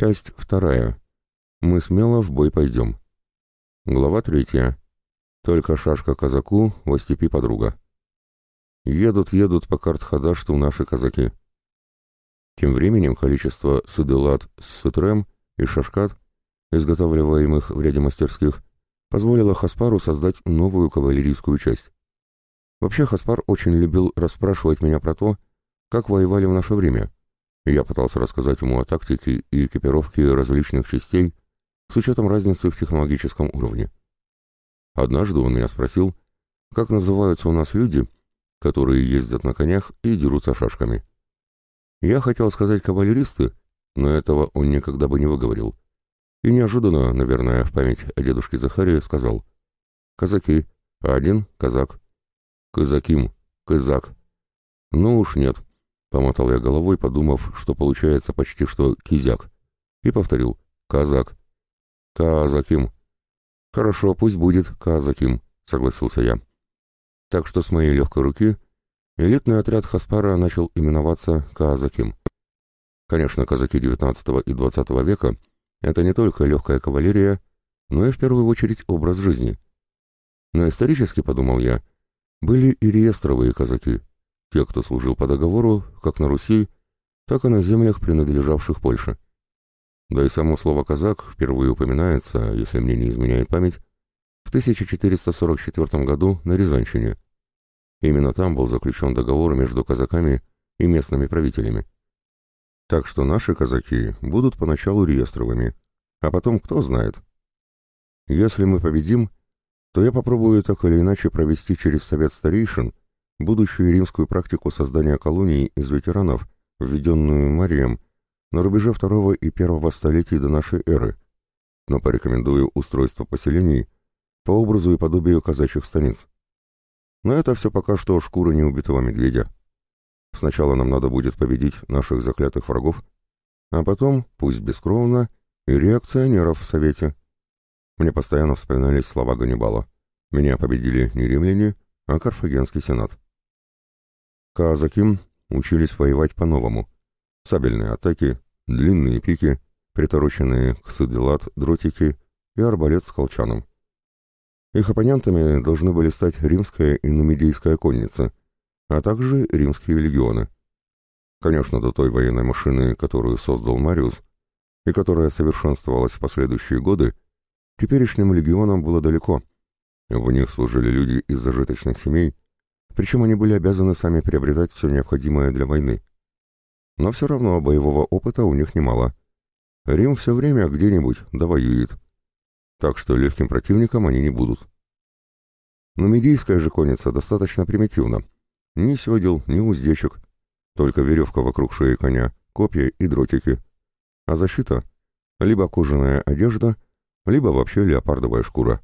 Часть вторая. Мы смело в бой пойдем. Глава третья. Только шашка казаку, во степи подруга. Едут, едут по Картхадашту наши казаки. Тем временем количество суделат с сутрем и шашкат, изготавливаемых в ряде мастерских, позволило Хаспару создать новую кавалерийскую часть. Вообще Хаспар очень любил расспрашивать меня про то, как воевали в наше время, я пытался рассказать ему о тактике и экипировке различных частей с учетом разницы в технологическом уровне. Однажды он меня спросил, как называются у нас люди, которые ездят на конях и дерутся шашками. Я хотел сказать кавалеристы, но этого он никогда бы не выговорил. И неожиданно, наверное, в память о дедушке Захаре сказал «Казаки, один — казак». «Казаким, казак». «Ну уж нет». Помотал я головой, подумав, что получается почти что кизяк. И повторил «казак». «Казаким». «Хорошо, пусть будет казаким», — согласился я. Так что с моей легкой руки элитный отряд Хаспара начал именоваться казаким. Конечно, казаки XIX и XX века — это не только легкая кавалерия, но и в первую очередь образ жизни. Но исторически, подумал я, были и реестровые казаки — те, кто служил по договору, как на Руси, так и на землях, принадлежавших Польше. Да и само слово «казак» впервые упоминается, если мне не изменяет память, в 1444 году на Рязанщине. Именно там был заключен договор между казаками и местными правителями. Так что наши казаки будут поначалу реестровыми, а потом кто знает. Если мы победим, то я попробую так или иначе провести через совет старейшин будущую римскую практику создания колоний из ветеранов, введенную Марием на рубеже второго и первого столетий до нашей эры, но порекомендую устройство поселений по образу и подобию казачьих станиц. Но это все пока что шкура неубитого медведя. Сначала нам надо будет победить наших заклятых врагов, а потом, пусть бескровно, и реакционеров в Совете. Мне постоянно вспоминались слова Ганнибала. Меня победили не римляне, а Карфагенский сенат. Казаки учились воевать по-новому. Сабельные атаки, длинные пики, притороченные к сыделат дротики и арбалет с колчаном. Их оппонентами должны были стать римская и нумидийская конница, а также римские легионы. Конечно, до той военной машины, которую создал Мариус, и которая совершенствовалась в последующие годы, теперешним легионам было далеко. В них служили люди из зажиточных семей, причем они были обязаны сами приобретать все необходимое для войны. Но все равно боевого опыта у них немало. Рим все время где-нибудь довоюет. Так что легким противником они не будут. Но медийская же конница достаточно примитивна. Ни седел, ни уздечек. Только веревка вокруг шеи коня, копья и дротики. А защита — либо кожаная одежда, либо вообще леопардовая шкура.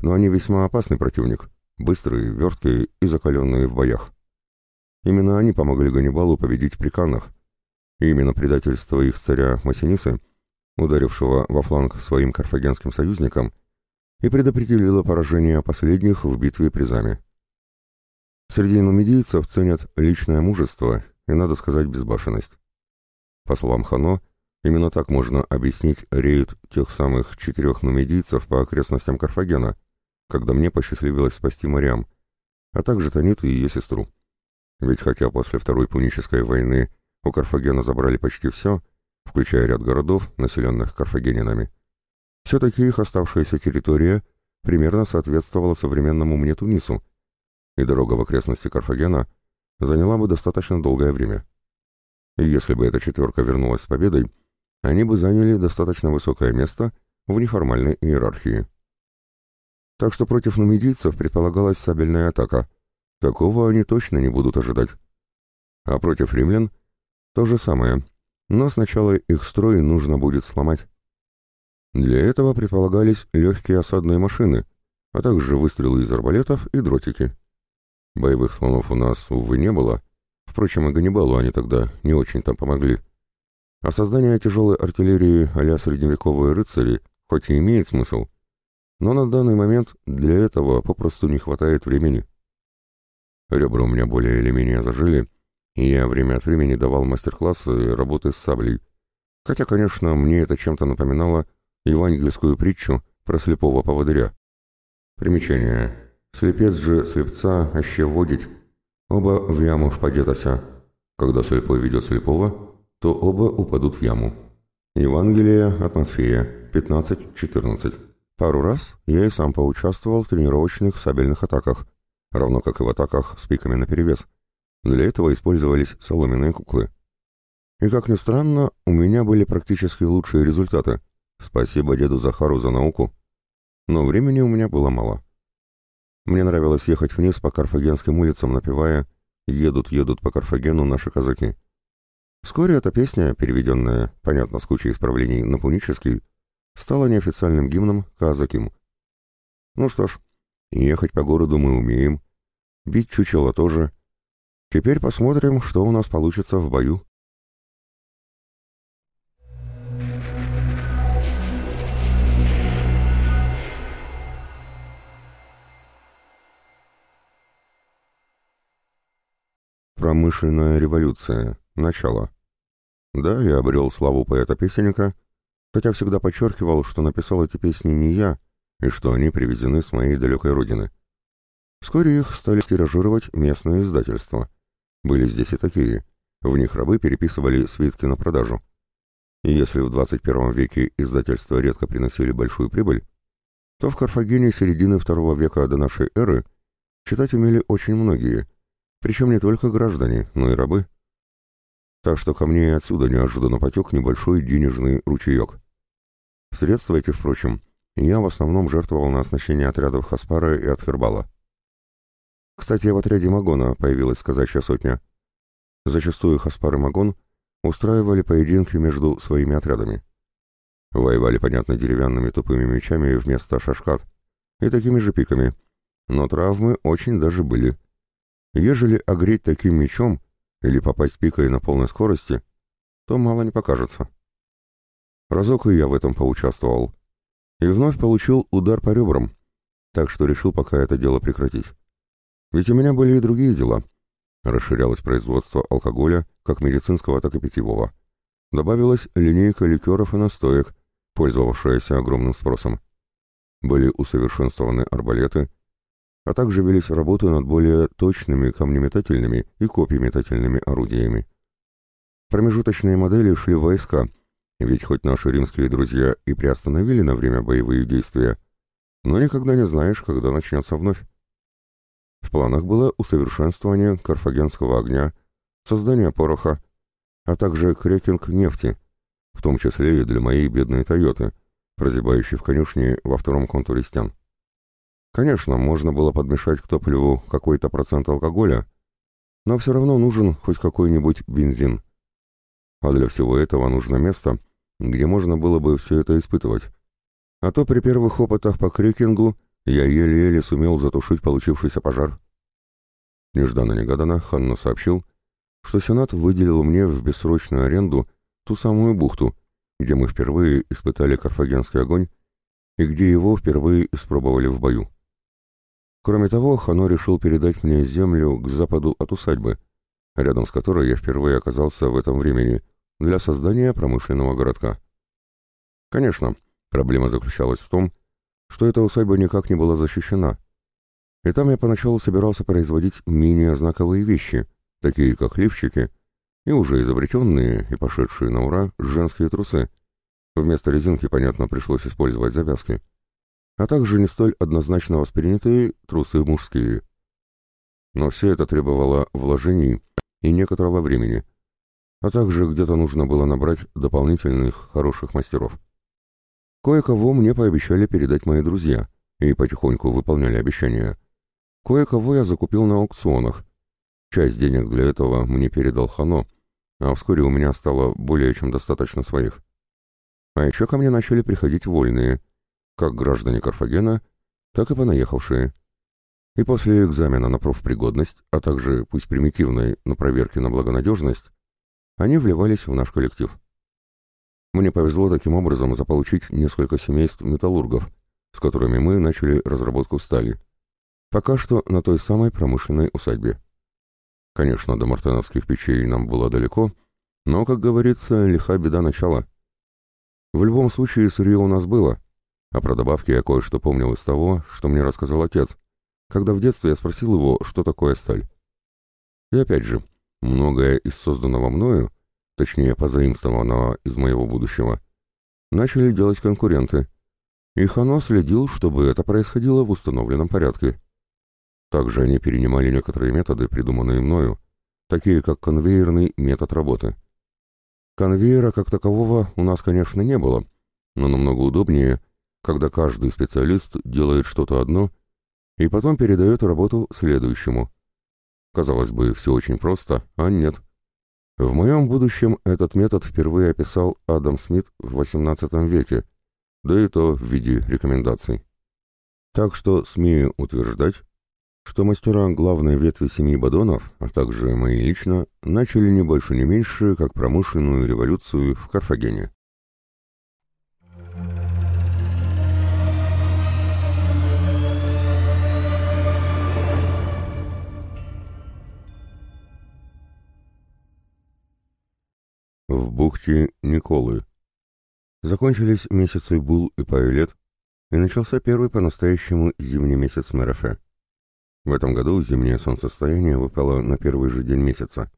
Но они весьма опасный противник быстрые, верткие и закаленные в боях. Именно они помогли Ганнибалу победить при Каннах, и именно предательство их царя Массинисы, ударившего во фланг своим карфагенским союзникам, и предопределило поражение последних в битве при Заме. Среди нумидийцев ценят личное мужество и, надо сказать, безбашенность. По словам Хано, именно так можно объяснить рейд тех самых четырех нумидийцев по окрестностям Карфагена – когда мне посчастливилось спасти Мариам, а также Таниту и ее сестру. Ведь хотя после Второй Пунической войны у Карфагена забрали почти все, включая ряд городов, населенных карфагенинами, все-таки их оставшаяся территория примерно соответствовала современному мне Тунису, и дорога в окрестности Карфагена заняла бы достаточно долгое время. И если бы эта четверка вернулась с победой, они бы заняли достаточно высокое место в неформальной иерархии. Так что против нумидийцев предполагалась сабельная атака. Такого они точно не будут ожидать. А против римлян то же самое, но сначала их строй нужно будет сломать. Для этого предполагались легкие осадные машины, а также выстрелы из арбалетов и дротики. Боевых слонов у нас, увы, не было, впрочем, и Ганнибалу они тогда не очень там помогли. А создание тяжелой артиллерии а средневековые рыцари, хоть и имеет смысл, но на данный момент для этого попросту не хватает времени. Ребра у меня более или менее зажили, и я время от времени давал мастер-классы работы с саблей, хотя, конечно, мне это чем-то напоминало евангельскую притчу про слепого поводыря. Примечание. Слепец же слепца аще водить, оба в яму впадетася. Когда слепой ведет слепого, то оба упадут в яму. Евангелие от Матфея, 15-14. Пару раз я и сам поучаствовал в тренировочных сабельных атаках, равно как и в атаках с пиками наперевес. Для этого использовались соломенные куклы. И как ни странно, у меня были практически лучшие результаты. Спасибо деду Захару за науку. Но времени у меня было мало. Мне нравилось ехать вниз по Карфагенским улицам, напевая «Едут, едут по Карфагену наши казаки». Вскоре эта песня, переведенная, понятно, с кучей исправлений на пунический, стала неофициальным гимном казаким. Ну что ж, ехать по городу мы умеем, бить чучело тоже. Теперь посмотрим, что у нас получится в бою. Промышленная революция. Начало. Да, я обрел славу поэта-песенника, хотя всегда подчеркивал, что написал эти песни не я, и что они привезены с моей далекой родины. Вскоре их стали тиражировать местные издательства. Были здесь и такие. В них рабы переписывали свитки на продажу. И если в 21 веке издательства редко приносили большую прибыль, то в Карфагене середины II века до нашей эры читать умели очень многие – причем не только граждане, но и рабы. Так что ко мне и отсюда неожиданно потек небольшой денежный ручеек. Средства эти, впрочем, я в основном жертвовал на оснащение отрядов Хаспара и Атхербала. Кстати, в отряде Магона появилась казачья сотня. Зачастую Хаспар и Магон устраивали поединки между своими отрядами. Воевали, понятно, деревянными тупыми мечами вместо шашкат и такими же пиками, но травмы очень даже были – Ежели огреть таким мечом или попасть пикой на полной скорости, то мало не покажется. Разок и я в этом поучаствовал. И вновь получил удар по ребрам, так что решил пока это дело прекратить. Ведь у меня были и другие дела. Расширялось производство алкоголя, как медицинского, так и питьевого. Добавилась линейка ликеров и настоек, пользовавшаяся огромным спросом. Были усовершенствованы арбалеты, а также велись работы над более точными камнеметательными и копьеметательными орудиями. Промежуточные модели шли в войска, ведь хоть наши римские друзья и приостановили на время боевые действия, но никогда не знаешь, когда начнется вновь. В планах было усовершенствование карфагенского огня, создание пороха, а также крекинг нефти, в том числе и для моей бедной «Тойоты», прозябающей в конюшне во втором контуре стен. Конечно, можно было подмешать к топливу какой-то процент алкоголя, но все равно нужен хоть какой-нибудь бензин. А для всего этого нужно место, где можно было бы все это испытывать. А то при первых опытах по крикингу я еле-еле сумел затушить получившийся пожар. Нежданно-негаданно Ханна сообщил, что Сенат выделил мне в бессрочную аренду ту самую бухту, где мы впервые испытали карфагенский огонь и где его впервые испробовали в бою. Кроме того, Хано решил передать мне землю к западу от усадьбы, рядом с которой я впервые оказался в этом времени, для создания промышленного городка. Конечно, проблема заключалась в том, что эта усадьба никак не была защищена. И там я поначалу собирался производить менее знаковые вещи, такие как лифчики, и уже изобретенные и пошедшие на ура женские трусы. Вместо резинки, понятно, пришлось использовать завязки а также не столь однозначно воспринятые трусы мужские. Но все это требовало вложений и некоторого времени, а также где-то нужно было набрать дополнительных хороших мастеров. Кое-кого мне пообещали передать мои друзья, и потихоньку выполняли обещания. Кое-кого я закупил на аукционах. Часть денег для этого мне передал Хано, а вскоре у меня стало более чем достаточно своих. А еще ко мне начали приходить вольные, как граждане Карфагена, так и понаехавшие. И после экзамена на профпригодность, а также, пусть примитивной, на проверке на благонадежность, они вливались в наш коллектив. Мне повезло таким образом заполучить несколько семейств металлургов, с которыми мы начали разработку стали. Пока что на той самой промышленной усадьбе. Конечно, до мартеновских печей нам было далеко, но, как говорится, лиха беда начала. В любом случае, сырье у нас было, а про добавки я кое-что помнил из того, что мне рассказал отец, когда в детстве я спросил его, что такое сталь. И опять же, многое из созданного мною, точнее позаимствованного из моего будущего, начали делать конкуренты, и Хано следил, чтобы это происходило в установленном порядке. Также они перенимали некоторые методы, придуманные мною, такие как конвейерный метод работы. Конвейера как такового у нас, конечно, не было, но намного удобнее, когда каждый специалист делает что-то одно и потом передает работу следующему. Казалось бы, все очень просто, а нет. В моем будущем этот метод впервые описал Адам Смит в XVIII веке, да и то в виде рекомендаций. Так что смею утверждать, что мастера главной ветви семьи Бадонов, а также мои лично, начали не больше не меньше, как промышленную революцию в Карфагене. В бухте Николы. Закончились месяцы Бул и Павелет, и начался первый по-настоящему зимний месяц Мерафе. В этом году зимнее солнцестояние выпало на первый же день месяца.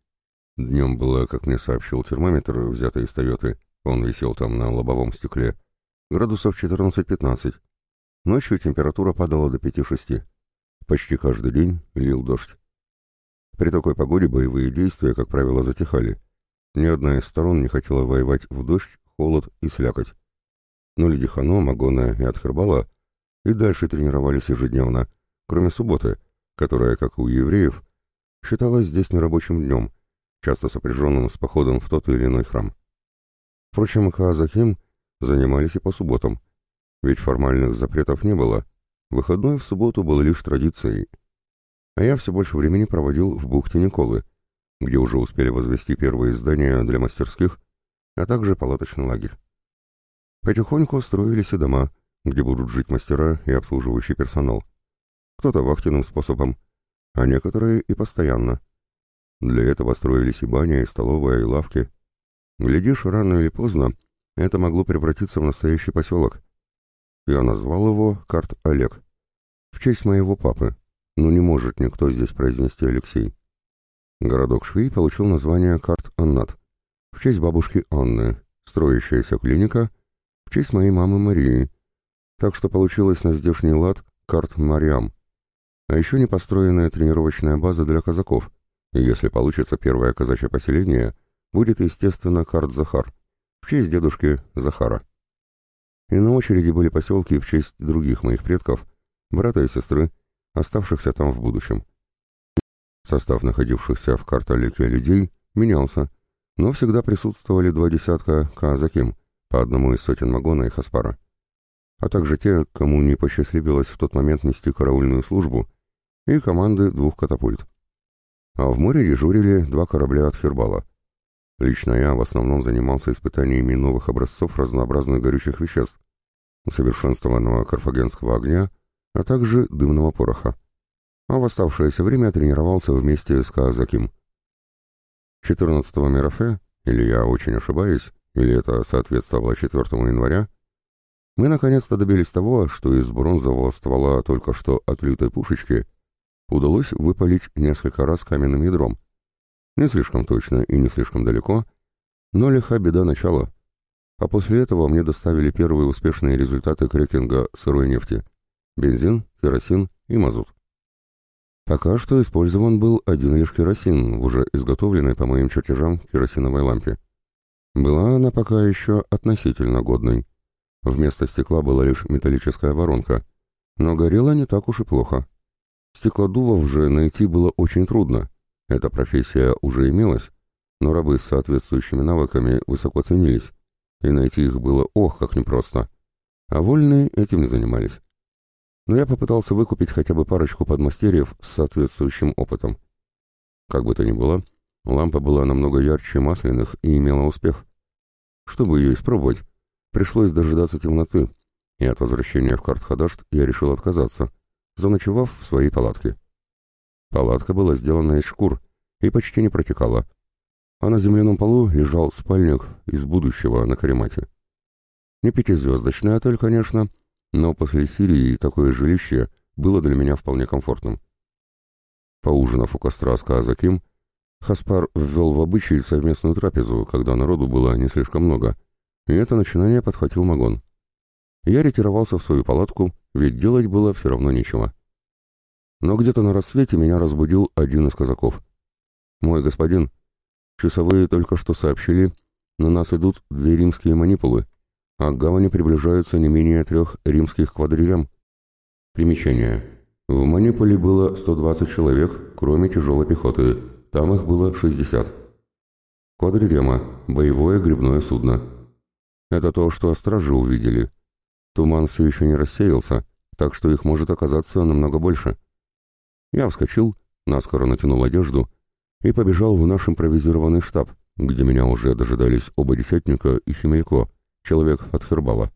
Днем было, как мне сообщил термометр, взятый из Тойоты, он висел там на лобовом стекле, градусов 14-15. Ночью температура падала до 5-6. Почти каждый день лил дождь. При такой погоде боевые действия, как правило, затихали. Ни одна из сторон не хотела воевать в дождь, холод и слякоть. Но люди Хано, Магона и Атхербала и дальше тренировались ежедневно, кроме субботы, которая, как у евреев, считалась здесь нерабочим днем, часто сопряженным с походом в тот или иной храм. Впрочем, Хаазахим занимались и по субботам, ведь формальных запретов не было, выходной в субботу был лишь традицией. А я все больше времени проводил в бухте Николы, где уже успели возвести первые здания для мастерских, а также палаточный лагерь. Потихоньку строились и дома, где будут жить мастера и обслуживающий персонал кто-то вахтенным способом, а некоторые и постоянно. Для этого строились и баня, и столовая, и лавки. Глядишь, рано или поздно это могло превратиться в настоящий поселок. Я назвал его Карт Олег, в честь моего папы, но не может никто здесь произнести Алексей. Городок Швей получил название Карт Аннат, в честь бабушки Анны, строящаяся клиника, в честь моей мамы Марии, так что получилось на здешний лад Карт Мариам, а еще не построенная тренировочная база для казаков, и если получится первое казачье поселение, будет, естественно, Харт-Захар, в честь дедушки Захара. И на очереди были поселки в честь других моих предков, брата и сестры, оставшихся там в будущем. Состав находившихся в карталике людей менялся, но всегда присутствовали два десятка казаким, по одному из сотен Магона и Хаспара, а также те, кому не посчастливилось в тот момент нести караульную службу и команды двух катапульт. А в море дежурили два корабля от Хербала. Лично я в основном занимался испытаниями новых образцов разнообразных горючих веществ, усовершенствованного карфагенского огня, а также дымного пороха. А в оставшееся время тренировался вместе с Казаким. 14-го Мерафе, или я очень ошибаюсь, или это соответствовало 4 января, мы наконец-то добились того, что из бронзового ствола только что отлитой пушечки удалось выпалить несколько раз каменным ядром. Не слишком точно и не слишком далеко, но лиха беда начала. А после этого мне доставили первые успешные результаты крекинга сырой нефти. Бензин, керосин и мазут. Пока что использован был один лишь керосин в уже изготовленной по моим чертежам керосиновой лампе. Была она пока еще относительно годной. Вместо стекла была лишь металлическая воронка, но горела не так уж и плохо. Стеклодувов же найти было очень трудно. Эта профессия уже имелась, но рабы с соответствующими навыками высоко ценились, и найти их было ох, как непросто. А вольные этим не занимались. Но я попытался выкупить хотя бы парочку подмастерьев с соответствующим опытом. Как бы то ни было, лампа была намного ярче масляных и имела успех. Чтобы ее испробовать, пришлось дожидаться темноты, и от возвращения в Картхадашт я решил отказаться, заночевав в своей палатке. Палатка была сделана из шкур и почти не протекала, а на земляном полу лежал спальник из будущего на каремате. Не пятизвездочный отель, конечно, но после Сирии такое жилище было для меня вполне комфортным. Поужинав у костра с Казаким, Хаспар ввел в обычай совместную трапезу, когда народу было не слишком много, и это начинание подхватил Магон. Я ретировался в свою палатку, ведь делать было все равно нечего. Но где-то на рассвете меня разбудил один из казаков. «Мой господин, часовые только что сообщили, на нас идут две римские манипулы, а к гавани приближаются не менее трех римских квадрирям». Примечание. В Маниполе было 120 человек, кроме тяжелой пехоты, там их было 60. Квадрирема – боевое грибное судно. Это то, что стражи увидели. Туман все еще не рассеялся, так что их может оказаться намного больше. Я вскочил, наскоро натянул одежду и побежал в наш импровизированный штаб, где меня уже дожидались оба десятника и Химелько, человек от Хербала.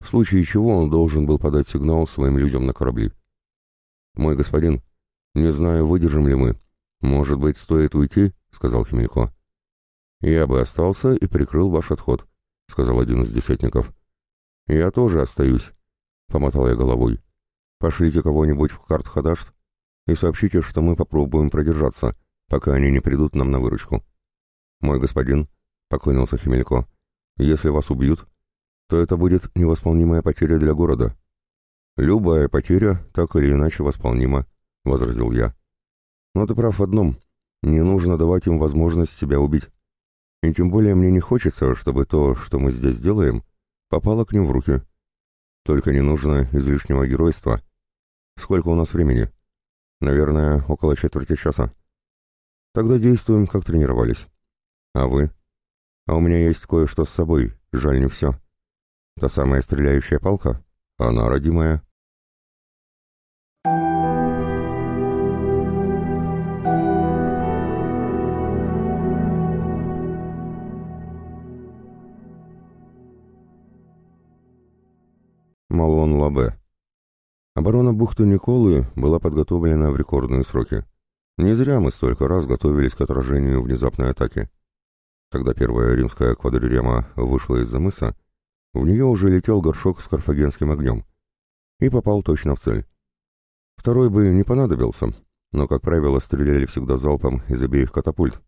В случае чего он должен был подать сигнал своим людям на корабли. «Мой господин, не знаю, выдержим ли мы. Может быть, стоит уйти?» — сказал Химелько. «Я бы остался и прикрыл ваш отход», — сказал один из десятников. «Я тоже остаюсь», — помотал я головой. «Пошлите кого-нибудь в Карт-Хадашт и сообщите, что мы попробуем продержаться, пока они не придут нам на выручку. Мой господин, — поклонился Химелько, — если вас убьют, то это будет невосполнимая потеря для города. Любая потеря так или иначе восполнима, — возразил я. Но ты прав в одном, не нужно давать им возможность себя убить. И тем более мне не хочется, чтобы то, что мы здесь делаем, попало к ним в руки. Только не нужно излишнего геройства. Сколько у нас времени? Наверное, около четверти часа. Тогда действуем, как тренировались. А вы? А у меня есть кое-что с собой, жаль не все. Та самая стреляющая палка? Она родимая. Малон Лабе Оборона бухты Николы была подготовлена в рекордные сроки. Не зря мы столько раз готовились к отражению внезапной атаки. Когда первая римская квадрирема вышла из-за мыса, в нее уже летел горшок с карфагенским огнем и попал точно в цель. Второй бы не понадобился, но, как правило, стреляли всегда залпом из обеих катапульт,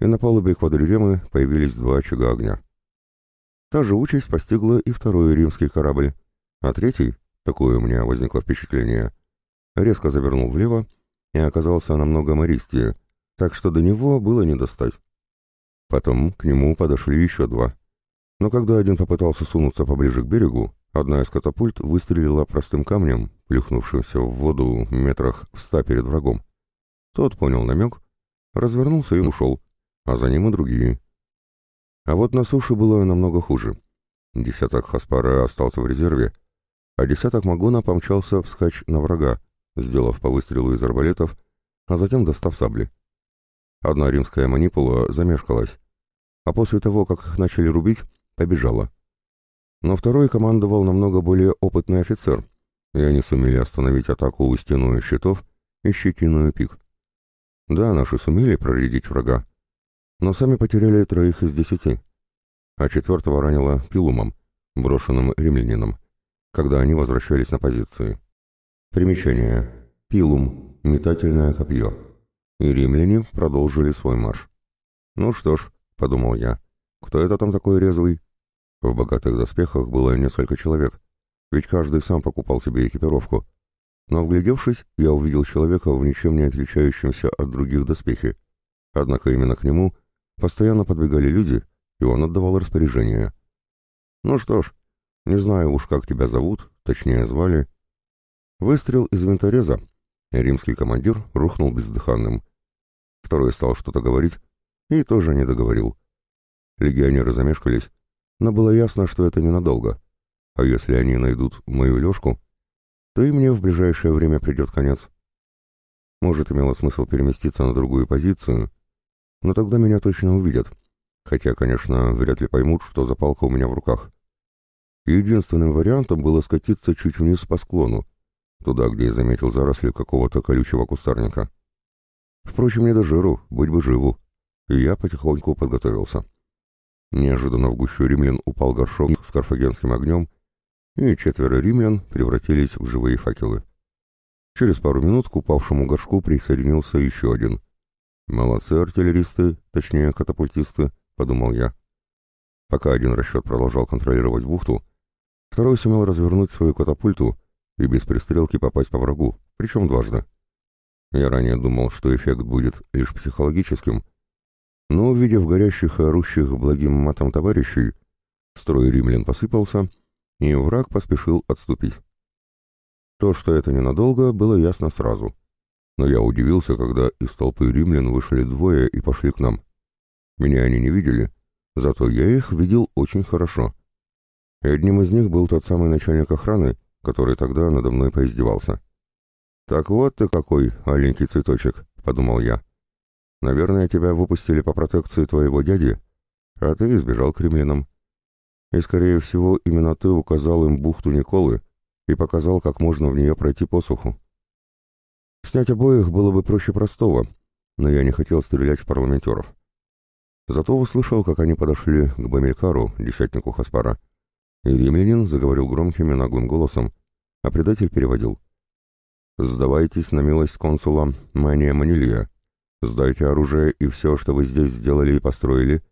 и на палубе квадриремы появились два очага огня. Та же участь постигла и второй римский корабль, а третий, Такое у меня возникло впечатление. Резко завернул влево и оказался намного мористее, так что до него было не достать. Потом к нему подошли еще два. Но когда один попытался сунуться поближе к берегу, одна из катапульт выстрелила простым камнем, плюхнувшимся в воду метрах в ста перед врагом. Тот понял намек, развернулся и ушел, а за ним и другие. А вот на суше было намного хуже. Десяток Хаспара остался в резерве, а десяток Магона помчался вскачь на врага, сделав по выстрелу из арбалетов, а затем достав сабли. Одна римская манипула замешкалась, а после того, как их начали рубить, побежала. Но второй командовал намного более опытный офицер, и они сумели остановить атаку у стену щитов и щетиную пик. Да, наши сумели проредить врага, но сами потеряли троих из десяти, а четвертого ранило пилумом, брошенным римлянином когда они возвращались на позиции. Примечание. Пилум. Метательное копье. И римляне продолжили свой марш. «Ну что ж», — подумал я, — «кто это там такой резвый?» В богатых доспехах было несколько человек, ведь каждый сам покупал себе экипировку. Но, вглядевшись, я увидел человека в ничем не отличающемся от других доспехи. Однако именно к нему постоянно подбегали люди, и он отдавал распоряжение. «Ну что ж, не знаю уж, как тебя зовут, точнее звали. Выстрел из винтореза. Римский командир рухнул бездыханным. Второй стал что-то говорить и тоже не договорил. Легионеры замешкались, но было ясно, что это ненадолго. А если они найдут мою лёжку, то и мне в ближайшее время придет конец. Может, имело смысл переместиться на другую позицию, но тогда меня точно увидят, хотя, конечно, вряд ли поймут, что за палка у меня в руках. Единственным вариантом было скатиться чуть вниз по склону, туда, где я заметил заросли какого-то колючего кустарника. Впрочем, не до жиру, быть бы живу, и я потихоньку подготовился. Неожиданно в гущу римлян упал горшок с карфагенским огнем, и четверо римлян превратились в живые факелы. Через пару минут к упавшему горшку присоединился еще один. «Молодцы артиллеристы, точнее катапультисты», — подумал я. Пока один расчет продолжал контролировать бухту, второй сумел развернуть свою катапульту и без пристрелки попасть по врагу, причем дважды. Я ранее думал, что эффект будет лишь психологическим, но, увидев горящих и орущих благим матом товарищей, строй римлян посыпался, и враг поспешил отступить. То, что это ненадолго, было ясно сразу. Но я удивился, когда из толпы римлян вышли двое и пошли к нам. Меня они не видели, зато я их видел очень хорошо. И одним из них был тот самый начальник охраны, который тогда надо мной поиздевался. «Так вот ты какой, аленький цветочек», — подумал я. «Наверное, тебя выпустили по протекции твоего дяди, а ты избежал к римлянам. И, скорее всего, именно ты указал им бухту Николы и показал, как можно в нее пройти по суху. Снять обоих было бы проще простого, но я не хотел стрелять в парламентеров. Зато услышал, как они подошли к Бамелькару, десятнику Хаспара, и римлянин заговорил громким и наглым голосом, а предатель переводил. «Сдавайтесь на милость консула Мания Манилия. Сдайте оружие и все, что вы здесь сделали и построили,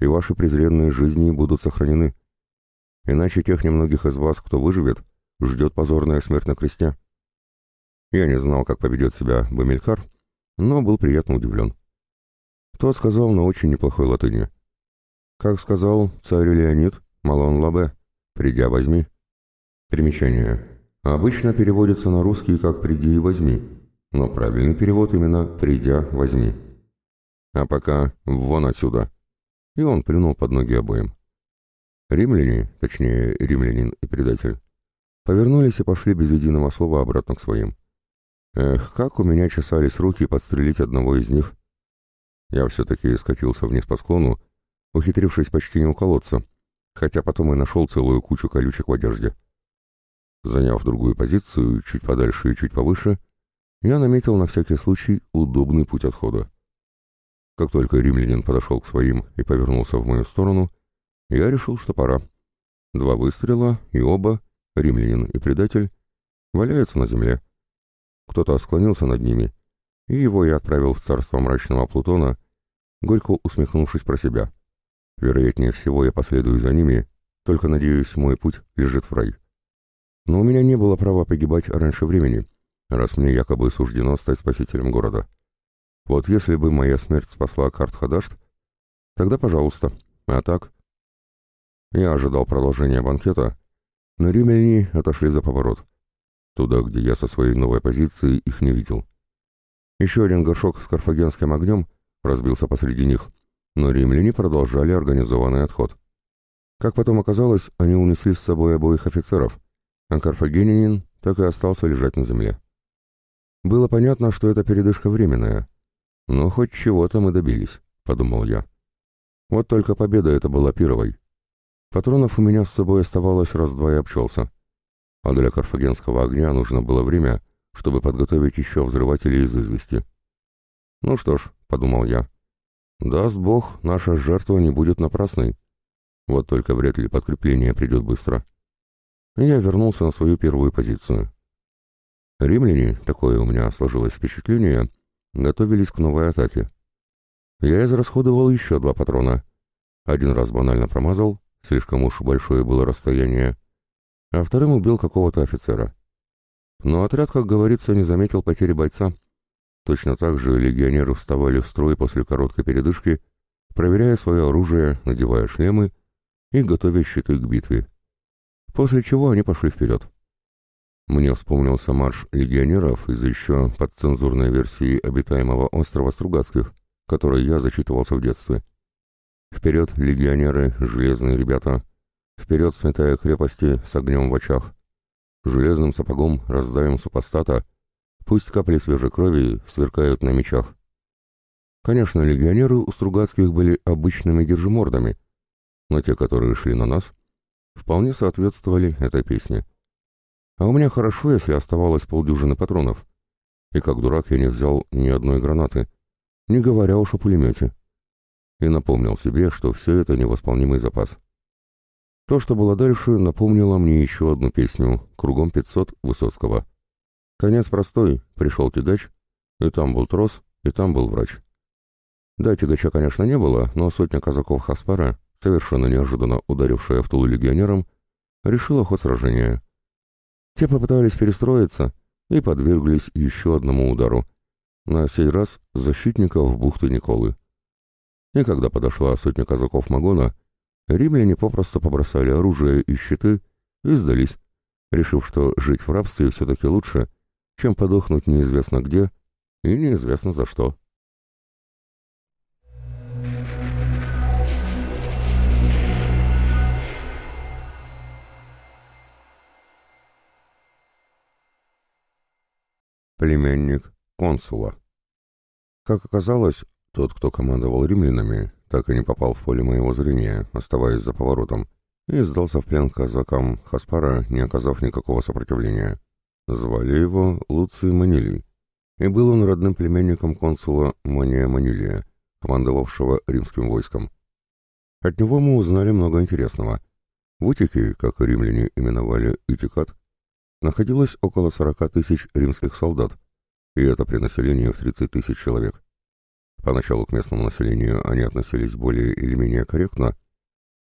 и ваши презренные жизни будут сохранены. Иначе тех немногих из вас, кто выживет, ждет позорная смерть на кресте». Я не знал, как поведет себя Бамилькар, но был приятно удивлен. Тот сказал на очень неплохой латыни. «Как сказал царь Леонид, Малон Лабе, придя возьми». Примечание. Обычно переводится на русский как «приди и возьми», но правильный перевод именно «придя, возьми». А пока вон отсюда. И он плюнул под ноги обоим. Римляне, точнее, римлянин и предатель, повернулись и пошли без единого слова обратно к своим. Эх, как у меня чесались руки подстрелить одного из них. Я все-таки скатился вниз по склону, ухитрившись почти не уколоться, хотя потом и нашел целую кучу колючек в одежде. Заняв другую позицию, чуть подальше и чуть повыше, я наметил на всякий случай удобный путь отхода. Как только римлянин подошел к своим и повернулся в мою сторону, я решил, что пора. Два выстрела, и оба, римлянин и предатель, валяются на земле. Кто-то склонился над ними, и его я отправил в царство мрачного Плутона, горько усмехнувшись про себя. Вероятнее всего, я последую за ними, только, надеюсь, мой путь лежит в рай. Но у меня не было права погибать раньше времени, раз мне якобы суждено стать спасителем города. Вот если бы моя смерть спасла Картхадашт, тогда пожалуйста, а так... Я ожидал продолжения банкета, но римляне отошли за поворот, туда, где я со своей новой позиции их не видел. Еще один горшок с карфагенским огнем разбился посреди них, но римляне продолжали организованный отход. Как потом оказалось, они унесли с собой обоих офицеров — а карфагенянин так и остался лежать на земле. Было понятно, что это передышка временная, но хоть чего-то мы добились, подумал я. Вот только победа эта была первой. Патронов у меня с собой оставалось раз-два и обчелся, а для карфагенского огня нужно было время, чтобы подготовить еще взрыватели из извести. Ну что ж, подумал я, даст Бог, наша жертва не будет напрасной. Вот только вряд ли подкрепление придет быстро я вернулся на свою первую позицию. Римляне, такое у меня сложилось впечатление, готовились к новой атаке. Я израсходовал еще два патрона. Один раз банально промазал, слишком уж большое было расстояние, а вторым убил какого-то офицера. Но отряд, как говорится, не заметил потери бойца. Точно так же легионеры вставали в строй после короткой передышки, проверяя свое оружие, надевая шлемы и готовя щиты к битве после чего они пошли вперед. Мне вспомнился марш легионеров из еще подцензурной версии обитаемого острова Стругацких, который я зачитывался в детстве. Вперед, легионеры, железные ребята! Вперед, сметая крепости с огнем в очах! Железным сапогом раздавим супостата, пусть капли свежей крови сверкают на мечах. Конечно, легионеры у Стругацких были обычными держимордами, но те, которые шли на нас, вполне соответствовали этой песне. А у меня хорошо, если оставалось полдюжины патронов. И как дурак я не взял ни одной гранаты, не говоря уж о пулемете. И напомнил себе, что все это невосполнимый запас. То, что было дальше, напомнило мне еще одну песню «Кругом 500» Высоцкого. Конец простой, пришел тягач, и там был трос, и там был врач. Да, тягача, конечно, не было, но сотня казаков Хаспара, совершенно неожиданно ударившая в Тулу легионерам, решила ход сражения. Те попытались перестроиться и подверглись еще одному удару, на сей раз защитников бухты Николы. И когда подошла сотня казаков Магона, Римляне попросту побросали оружие и щиты и сдались, решив, что жить в рабстве все-таки лучше, чем подохнуть неизвестно где и неизвестно за что. Племянник консула. Как оказалось, тот, кто командовал римлянами, так и не попал в поле моего зрения, оставаясь за поворотом, и сдался в плен казакам Хаспара, не оказав никакого сопротивления. Звали его Луций Манилий, и был он родным племянником консула Мания Манилия, командовавшего римским войском. От него мы узнали много интересного. В Утике, как римляне именовали Итикат, находилось около 40 тысяч римских солдат, и это при населении в 30 тысяч человек. Поначалу к местному населению они относились более или менее корректно,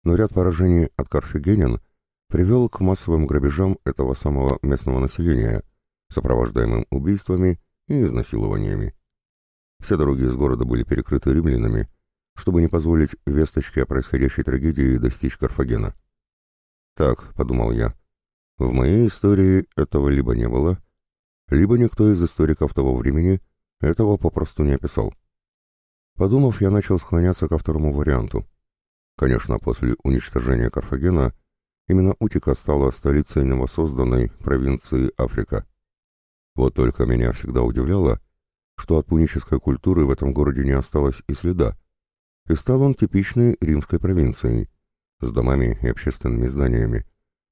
но ряд поражений от карфагенян привел к массовым грабежам этого самого местного населения, сопровождаемым убийствами и изнасилованиями. Все дороги из города были перекрыты римлянами, чтобы не позволить весточке о происходящей трагедии достичь Карфагена. «Так», — подумал я, — «в моей истории этого либо не было, либо никто из историков того времени этого попросту не описал». Подумав, я начал склоняться ко второму варианту. Конечно, после уничтожения Карфагена именно Утика стала столицей новосозданной провинции Африка. Вот только меня всегда удивляло, что от пунической культуры в этом городе не осталось и следа, и стал он типичной римской провинцией, с домами и общественными зданиями,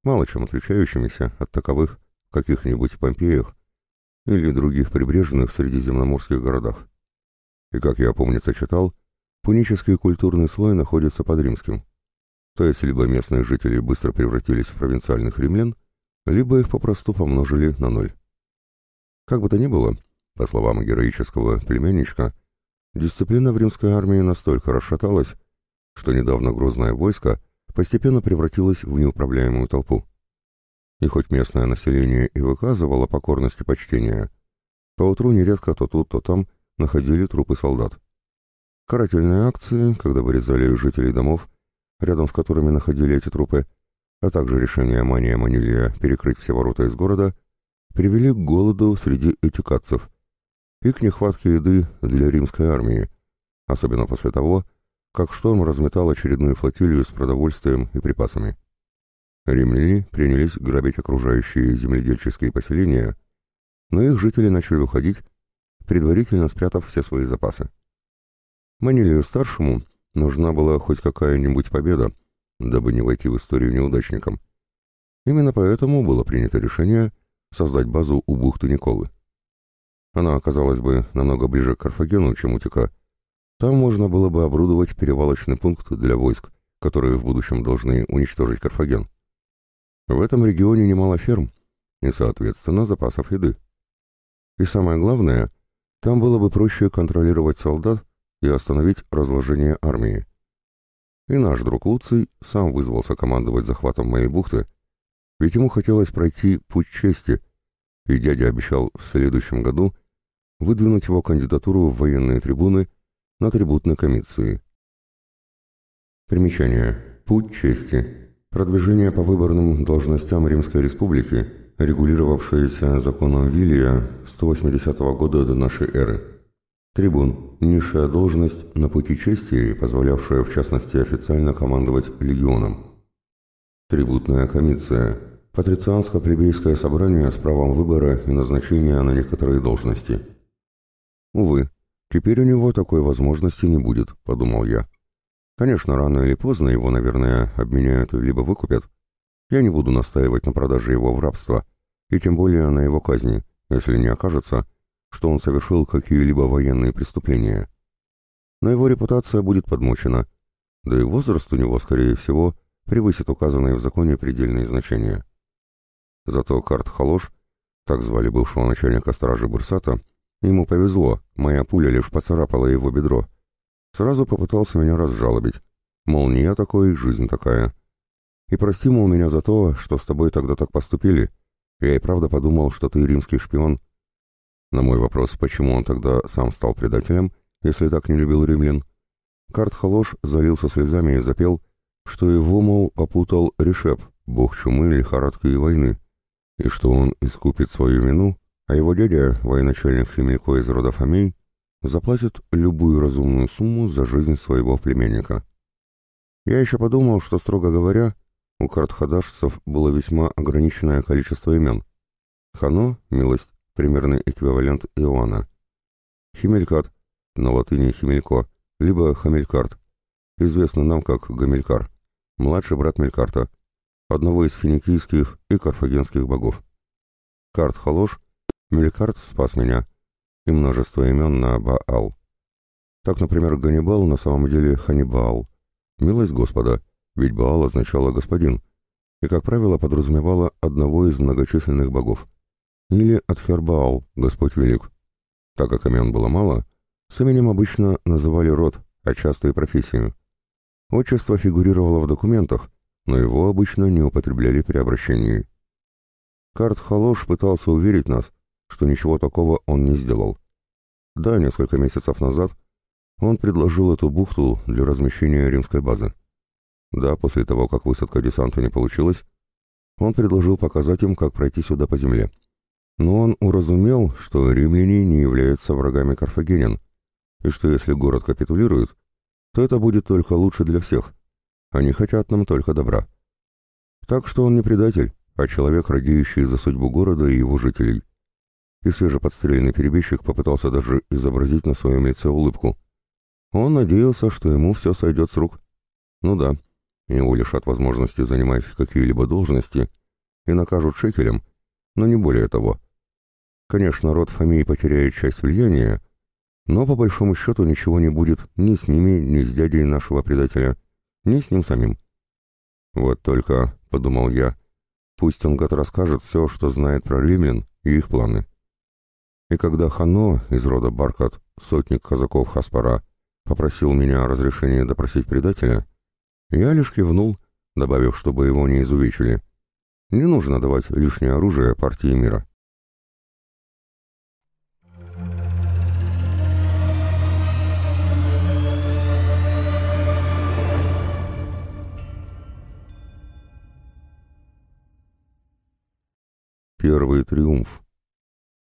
мало чем отличающимися от таковых в каких-нибудь Помпеях или других прибрежных средиземноморских городах. И, как я, помнится, читал, пунический культурный слой находится под римским. То есть либо местные жители быстро превратились в провинциальных римлян, либо их попросту помножили на ноль. Как бы то ни было, по словам героического племянничка, дисциплина в римской армии настолько расшаталась, что недавно грозное войско постепенно превратилось в неуправляемую толпу. И хоть местное население и выказывало покорность и почтение, поутру нередко то тут, то там находили трупы солдат. Карательные акции, когда вырезали жителей домов, рядом с которыми находили эти трупы, а также решение Мания Манилия перекрыть все ворота из города, привели к голоду среди этикадцев и к нехватке еды для римской армии, особенно после того, как шторм разметал очередную флотилию с продовольствием и припасами. Римляне принялись грабить окружающие земледельческие поселения, но их жители начали уходить предварительно спрятав все свои запасы. Манилию-старшему нужна была хоть какая-нибудь победа, дабы не войти в историю неудачником. Именно поэтому было принято решение создать базу у бухты Николы. Она оказалась бы намного ближе к Карфагену, чем Утика. Там можно было бы оборудовать перевалочный пункт для войск, которые в будущем должны уничтожить Карфаген. В этом регионе немало ферм и, соответственно, запасов еды. И самое главное, там было бы проще контролировать солдат и остановить разложение армии. И наш друг Луций сам вызвался командовать захватом моей бухты, ведь ему хотелось пройти путь чести, и дядя обещал в следующем году выдвинуть его кандидатуру в военные трибуны на трибутной комиссии. Примечание. Путь чести. Продвижение по выборным должностям Римской Республики – регулировавшаяся законом Вилия 180 года до нашей эры. Трибун – низшая должность на пути чести, позволявшая в частности официально командовать легионом. Трибутная комиссия – патрицианско-плебейское собрание с правом выбора и назначения на некоторые должности. Увы, Теперь у него такой возможности не будет, подумал я. Конечно, рано или поздно его, наверное, обменяют либо выкупят. Я не буду настаивать на продаже его в рабство, и тем более на его казни, если не окажется, что он совершил какие-либо военные преступления. Но его репутация будет подмочена, да и возраст у него, скорее всего, превысит указанные в законе предельные значения. Зато Карт Халош, так звали бывшего начальника стражи Бурсата, ему повезло, моя пуля лишь поцарапала его бедро. Сразу попытался меня разжалобить, мол, не я такой, жизнь такая. И прости, мол, меня за то, что с тобой тогда так поступили. Я и правда подумал, что ты римский шпион, на мой вопрос, почему он тогда сам стал предателем, если так не любил римлян, Карт Халош залился слезами и запел, что его, мол, попутал Решеп, бог чумы, лихорадки и войны, и что он искупит свою вину, а его дядя, военачальник Химелько из рода Фомей, заплатит любую разумную сумму за жизнь своего племянника. Я еще подумал, что, строго говоря, у картхадашцев было весьма ограниченное количество имен. Хано, милость, примерный эквивалент Иоанна. Химелькат, на латыни Химелько, либо Хамелькарт, известный нам как Гамелькар, младший брат Мелькарта, одного из финикийских и карфагенских богов. Карт Халош, Мелькарт спас меня, и множество имен на Баал. Так, например, Ганнибал на самом деле Ханибаал, милость Господа, ведь Баал означало «господин», и, как правило, подразумевало одного из многочисленных богов или Атхербаал, Господь Велик. Так как имен было мало, с именем обычно называли род, а часто и профессию. Отчество фигурировало в документах, но его обычно не употребляли при обращении. Карт Халош пытался уверить нас, что ничего такого он не сделал. Да, несколько месяцев назад он предложил эту бухту для размещения римской базы. Да, после того, как высадка десанта не получилась, он предложил показать им, как пройти сюда по земле. Но он уразумел, что римляне не являются врагами карфагенян, и что если город капитулирует, то это будет только лучше для всех. Они хотят нам только добра. Так что он не предатель, а человек, радеющий за судьбу города и его жителей. И свежеподстрельный перебежчик попытался даже изобразить на своем лице улыбку. Он надеялся, что ему все сойдет с рук. Ну да, его лишат возможности занимать какие-либо должности и накажут шекелем, но не более того. Конечно, род Фомей потеряет часть влияния, но по большому счету ничего не будет ни с ними, ни с дядей нашего предателя, ни с ним самим. Вот только, — подумал я, — пусть он год расскажет все, что знает про римлян и их планы. И когда Хано из рода Баркат, сотник казаков Хаспара, попросил меня разрешения допросить предателя, я лишь кивнул, добавив, чтобы его не изувечили. Не нужно давать лишнее оружие партии мира. Первый триумф.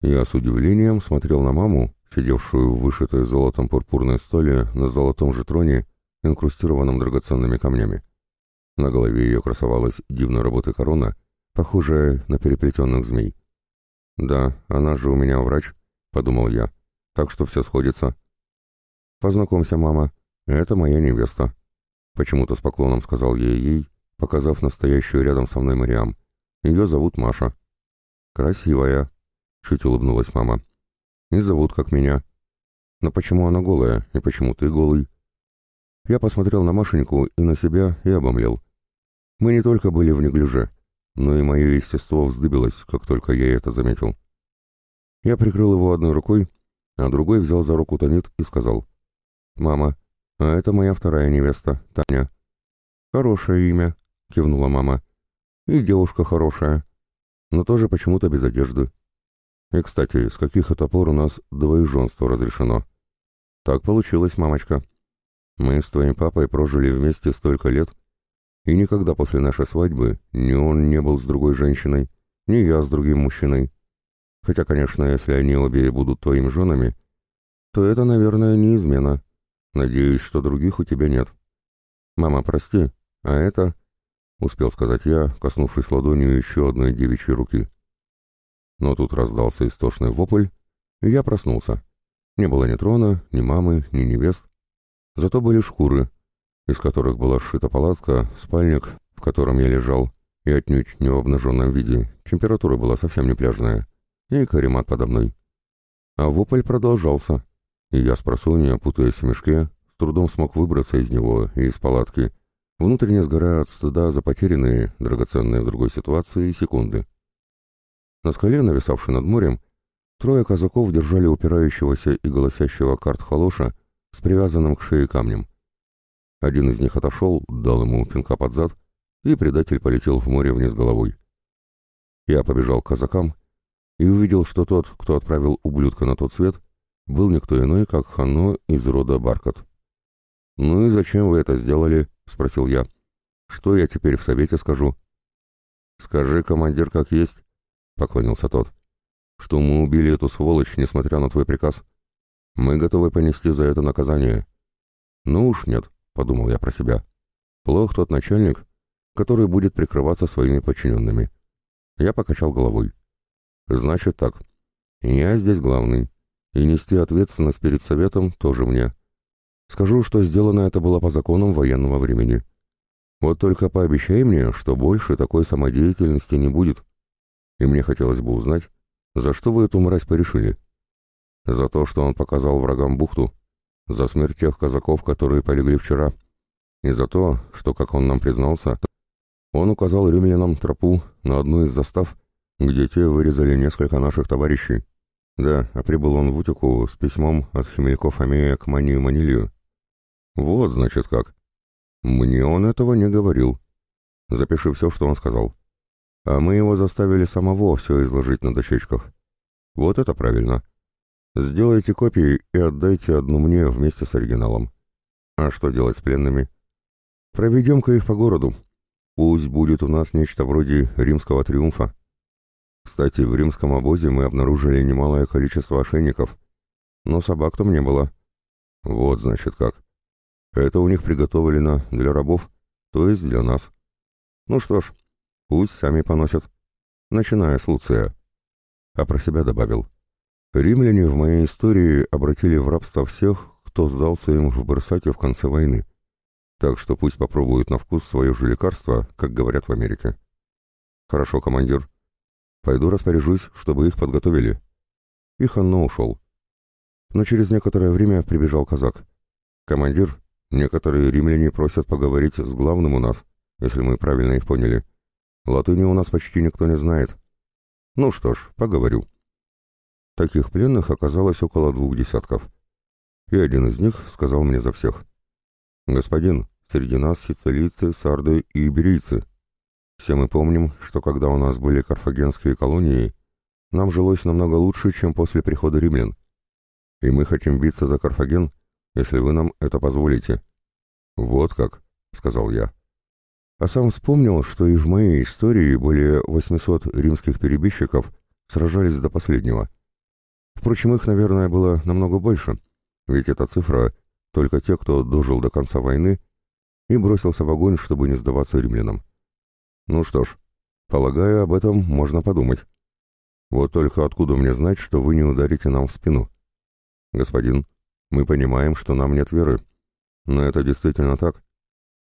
Я с удивлением смотрел на маму, сидевшую в вышитой золотом пурпурной столе на золотом же троне, инкрустированном драгоценными камнями. На голове ее красовалась дивной работы корона, похожая на переплетенных змей. «Да, она же у меня врач», — подумал я, — «так что все сходится». «Познакомься, мама, это моя невеста», — почему-то с поклоном сказал я ей, показав настоящую рядом со мной Мариам. «Ее зовут Маша». «Красивая», — чуть улыбнулась мама. «И зовут как меня». «Но почему она голая, и почему ты голый?» Я посмотрел на Машеньку и на себя и обомлел. Мы не только были в неглиже, но и мое естество вздыбилось, как только я это заметил. Я прикрыл его одной рукой, а другой взял за руку Танит и сказал. «Мама, а это моя вторая невеста, Таня». «Хорошее имя», — кивнула мама. «И девушка хорошая но тоже почему-то без одежды. И, кстати, с каких это пор у нас двоеженство разрешено? Так получилось, мамочка. Мы с твоим папой прожили вместе столько лет, и никогда после нашей свадьбы ни он не был с другой женщиной, ни я с другим мужчиной. Хотя, конечно, если они обе будут твоими женами, то это, наверное, не измена. Надеюсь, что других у тебя нет. Мама, прости, а это... — успел сказать я, коснувшись ладонью еще одной девичьей руки. Но тут раздался истошный вопль, и я проснулся. Не было ни трона, ни мамы, ни невест. Зато были шкуры, из которых была сшита палатка, спальник, в котором я лежал, и отнюдь не в обнаженном виде, температура была совсем не пляжная, и каремат подо мной. А вопль продолжался, и я с просонья, путаясь в мешке, с трудом смог выбраться из него и из палатки, внутренне сгорая от стыда за потерянные, драгоценные в другой ситуации, секунды. На скале, нависавшей над морем, трое казаков держали упирающегося и голосящего карт халоша с привязанным к шее камнем. Один из них отошел, дал ему пинка под зад, и предатель полетел в море вниз головой. Я побежал к казакам и увидел, что тот, кто отправил ублюдка на тот свет, был никто иной, как Хано из рода Баркот. «Ну и зачем вы это сделали?» — спросил я. «Что я теперь в совете скажу?» «Скажи, командир, как есть», — поклонился тот, — «что мы убили эту сволочь, несмотря на твой приказ. Мы готовы понести за это наказание». «Ну уж нет», — подумал я про себя. «Плох тот начальник, который будет прикрываться своими подчиненными». Я покачал головой. «Значит так. Я здесь главный, и нести ответственность перед советом тоже мне. Скажу, что сделано это было по законам военного времени. Вот только пообещай мне, что больше такой самодеятельности не будет. И мне хотелось бы узнать, за что вы эту мразь порешили? За то, что он показал врагам бухту, за смерть тех казаков, которые полегли вчера, и за то, что, как он нам признался, он указал римлянам тропу на одну из застав, где те вырезали несколько наших товарищей. Да, а прибыл он в Утику с письмом от хмельков Амея к Манию Манилию. Вот, значит, как. Мне он этого не говорил. Запиши все, что он сказал. А мы его заставили самого все изложить на дощечках. Вот это правильно. Сделайте копии и отдайте одну мне вместе с оригиналом. А что делать с пленными? Проведем-ка их по городу. Пусть будет у нас нечто вроде римского триумфа. Кстати, в римском обозе мы обнаружили немалое количество ошейников, но собак там не было. Вот, значит, как. Это у них приготовлено для рабов, то есть для нас. Ну что ж, пусть сами поносят. Начиная с Луция. А про себя добавил. Римляне в моей истории обратили в рабство всех, кто сдался им в Барсате в конце войны. Так что пусть попробуют на вкус свое же лекарство, как говорят в Америке. Хорошо, командир. Пойду распоряжусь, чтобы их подготовили. И Ханно ушел. Но через некоторое время прибежал казак. «Командир, некоторые римляне просят поговорить с главным у нас, если мы правильно их поняли. Латыни у нас почти никто не знает. Ну что ж, поговорю». Таких пленных оказалось около двух десятков. И один из них сказал мне за всех. «Господин, среди нас сицилийцы, сарды и иберийцы. Все мы помним, что когда у нас были карфагенские колонии, нам жилось намного лучше, чем после прихода римлян. И мы хотим биться за Карфаген, если вы нам это позволите. Вот как, — сказал я. А сам вспомнил, что и в моей истории более 800 римских перебежчиков сражались до последнего. Впрочем, их, наверное, было намного больше, ведь эта цифра — только те, кто дожил до конца войны и бросился в огонь, чтобы не сдаваться римлянам. Ну что ж, полагаю, об этом можно подумать. Вот только откуда мне знать, что вы не ударите нам в спину? Господин, мы понимаем, что нам нет веры. Но это действительно так.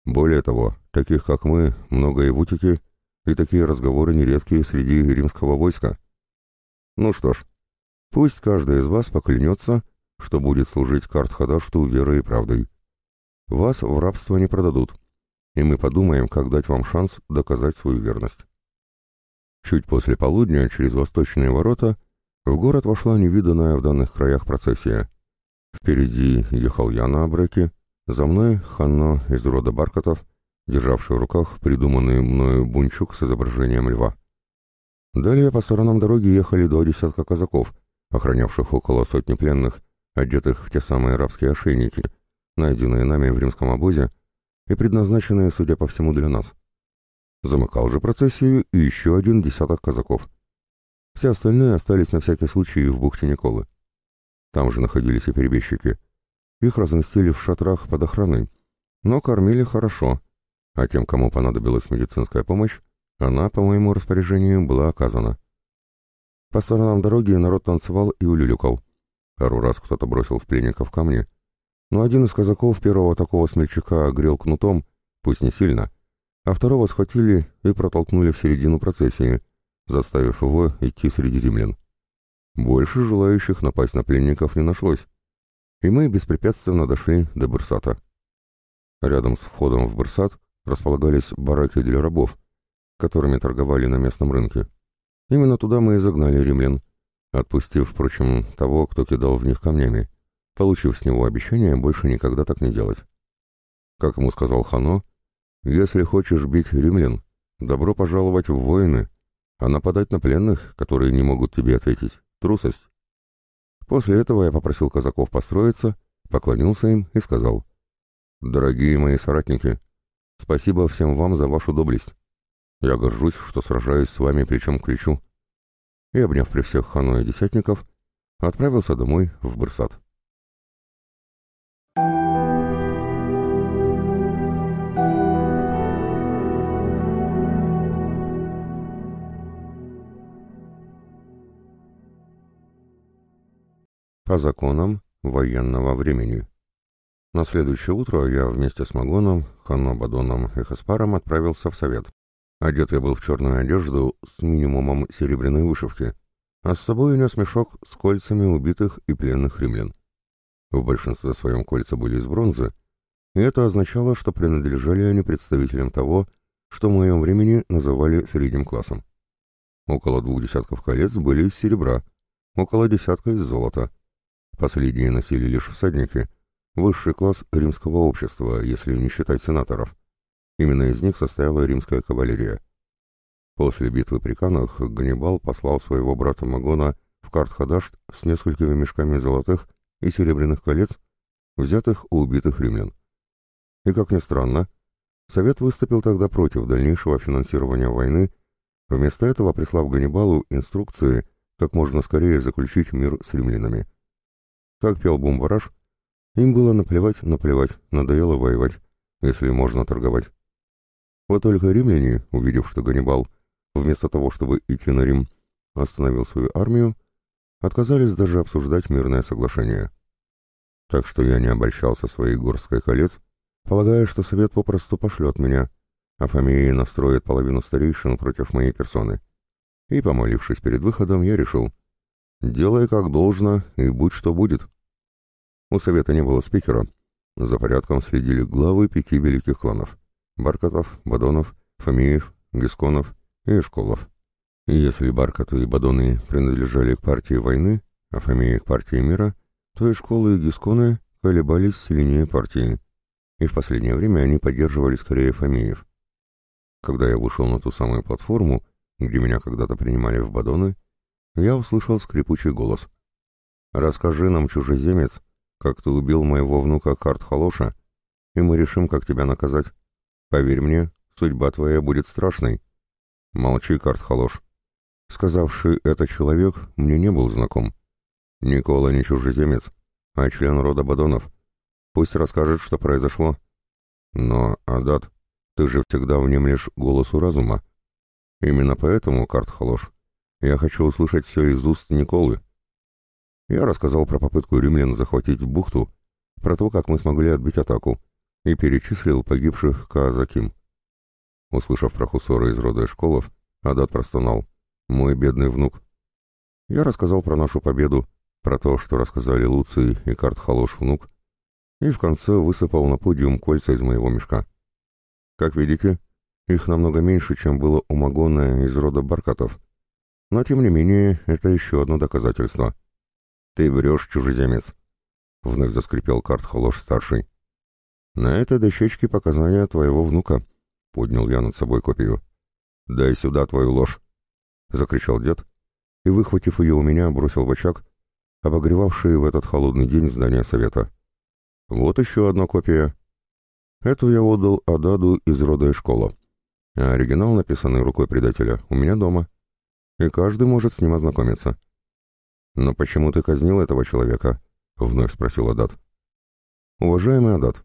Более того, таких как мы много и в Утике, и такие разговоры нередкие среди римского войска. Ну что ж, пусть каждый из вас поклянется, что будет служить Картхадашту верой и правдой. Вас в рабство не продадут, и мы подумаем, как дать вам шанс доказать свою верность. Чуть после полудня через восточные ворота в город вошла невиданная в данных краях процессия. Впереди ехал я на Абреке, за мной Ханно из рода Баркотов, державший в руках придуманный мною бунчук с изображением льва. Далее по сторонам дороги ехали два десятка казаков, охранявших около сотни пленных, одетых в те самые арабские ошейники, найденные нами в римском обозе и предназначенные, судя по всему, для нас. Замыкал же процессию еще один десяток казаков. Все остальные остались на всякий случай в бухте Николы. Там же находились и перебежчики. Их разместили в шатрах под охраной, но кормили хорошо, а тем, кому понадобилась медицинская помощь, она, по моему распоряжению, была оказана. По сторонам дороги народ танцевал и улюлюкал. Пару раз кто-то бросил в пленников камни, но один из казаков первого такого смельчака огрел кнутом, пусть не сильно, а второго схватили и протолкнули в середину процессии, заставив его идти среди римлян. Больше желающих напасть на пленников не нашлось, и мы беспрепятственно дошли до Барсата. Рядом с входом в Барсат располагались бараки для рабов, которыми торговали на местном рынке. Именно туда мы и загнали римлян, отпустив, впрочем, того, кто кидал в них камнями, получив с него обещание больше никогда так не делать. Как ему сказал Хано, «Если хочешь бить римлян, добро пожаловать в воины, а нападать на пленных, которые не могут тебе ответить, трусость». После этого я попросил казаков построиться, поклонился им и сказал, «Дорогие мои соратники, спасибо всем вам за вашу доблесть. Я горжусь, что сражаюсь с вами плечом к плечу». И, обняв при всех хану и десятников, отправился домой в Барсат. По законам военного времени. На следующее утро я вместе с Магоном, Ханно Бадоном и Хаспаром отправился в совет. Одет я был в черную одежду с минимумом серебряной вышивки, а с собой нес мешок с кольцами убитых и пленных римлян. В большинстве своем кольца были из бронзы, и это означало, что принадлежали они представителям того, что в моем времени называли средним классом. Около двух десятков колец были из серебра, около десятка из золота. Последние носили лишь всадники, высший класс римского общества, если не считать сенаторов. Именно из них состояла римская кавалерия. После битвы при Канах Ганнибал послал своего брата Магона в Картхадашт с несколькими мешками золотых и серебряных колец, взятых у убитых римлян. И, как ни странно, Совет выступил тогда против дальнейшего финансирования войны, вместо этого прислав Ганнибалу инструкции, как можно скорее заключить мир с римлянами. Как пел Бумбараш, им было наплевать, наплевать, надоело воевать, если можно торговать. Вот только римляне, увидев, что Ганнибал, вместо того, чтобы идти на Рим, остановил свою армию, отказались даже обсуждать мирное соглашение. Так что я не обольщался своей горсткой колец, полагая, что совет попросту пошлет меня, а фамилии настроит половину старейшин против моей персоны. И, помолившись перед выходом, я решил, делай как должно и будь что будет. У совета не было спикера, за порядком следили главы пяти великих кланов — Баркатов, Бадонов, Фомиев, Гисконов и Эшколов. И если Баркаты и Бадоны принадлежали к партии войны, а Фомеи к партии мира, то и школы и Гисконы колебались сильнее партии, и в последнее время они поддерживали скорее Фомеев. Когда я вышел на ту самую платформу, где меня когда-то принимали в Бадоны, я услышал скрипучий голос. «Расскажи нам, чужеземец, как ты убил моего внука Карт Халоша, и мы решим, как тебя наказать. Поверь мне, судьба твоя будет страшной». «Молчи, Карт Халош», Сказавший это человек мне не был знаком. Никола не чужеземец, а член рода Бадонов. Пусть расскажет, что произошло. Но, Адат, ты же всегда внемлешь голосу разума. Именно поэтому, Карт Халош, я хочу услышать все из уст Николы. Я рассказал про попытку римлян захватить бухту, про то, как мы смогли отбить атаку, и перечислил погибших Казаким. Услышав про Хусора из рода Эшколов, Адат простонал мой бедный внук. Я рассказал про нашу победу, про то, что рассказали Луций и Карт Халош внук, и в конце высыпал на подиум кольца из моего мешка. Как видите, их намного меньше, чем было у Магона из рода Баркатов. Но, тем не менее, это еще одно доказательство. «Ты врешь, чужеземец!» — вновь заскрипел Карт Халош-старший. «На этой дощечке показания твоего внука», — поднял я над собой копию. «Дай сюда твою ложь!» — закричал дед и, выхватив ее у меня, бросил в очаг, обогревавший в этот холодный день здание совета. Вот еще одна копия. Эту я отдал Ададу из рода и школа, а оригинал, написанный рукой предателя, у меня дома, и каждый может с ним ознакомиться. «Но почему ты казнил этого человека?» — вновь спросил Адат. «Уважаемый Адат,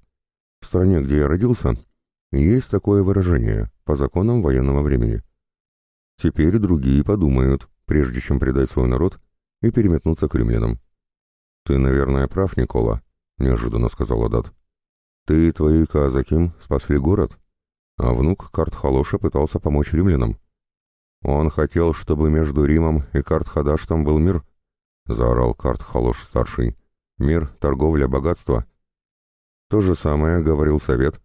в стране, где я родился, есть такое выражение по законам военного времени. Теперь другие подумают, прежде чем предать свой народ и переметнуться к римлянам. «Ты, наверное, прав, Никола», — неожиданно сказал Адат. «Ты и твои казаки спасли город, а внук Карт-Халоша пытался помочь римлянам. Он хотел, чтобы между Римом и Карт-Хадаштом был мир», — заорал Карт-Халош-старший. «Мир, торговля, богатство». То же самое говорил совет,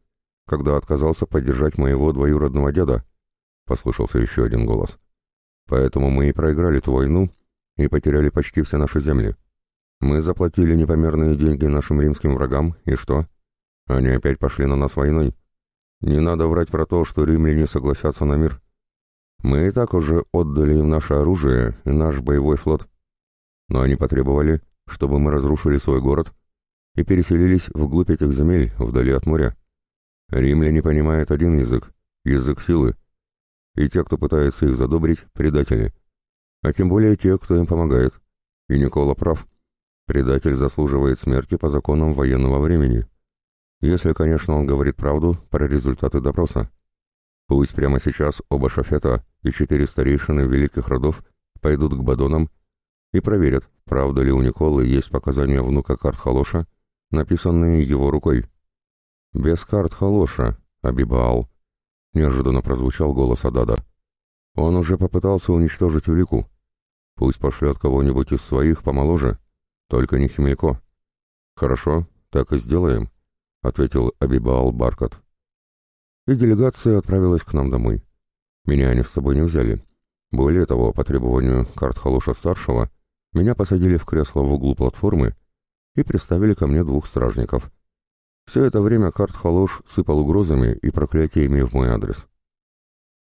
когда отказался поддержать моего двоюродного деда, — послышался еще один голос. «Поэтому мы и проиграли ту войну и потеряли почти все наши земли. Мы заплатили непомерные деньги нашим римским врагам, и что? Они опять пошли на нас войной. Не надо врать про то, что римляне согласятся на мир. Мы и так уже отдали им наше оружие и наш боевой флот. Но они потребовали, чтобы мы разрушили свой город и переселились вглубь этих земель, вдали от моря. Римляне понимают один язык — язык силы. И те, кто пытается их задобрить, — предатели. А тем более те, кто им помогает. И Никола прав. Предатель заслуживает смерти по законам военного времени. Если, конечно, он говорит правду про результаты допроса. Пусть прямо сейчас оба шафета и четыре старейшины великих родов пойдут к Бадонам и проверят, правда ли у Николы есть показания внука карт Халоша, написанные его рукой. «Без карт Халоша, Абибаал», — неожиданно прозвучал голос Адада. «Он уже попытался уничтожить Велику. Пусть пошлет кого-нибудь из своих помоложе, только не Химелько. Хорошо, так и сделаем, ответил Абибаал Баркат. И делегация отправилась к нам домой. Меня они с собой не взяли. Более того, по требованию карт Халуша-старшего, меня посадили в кресло в углу платформы и приставили ко мне двух стражников. Все это время карт сыпал угрозами и проклятиями в мой адрес.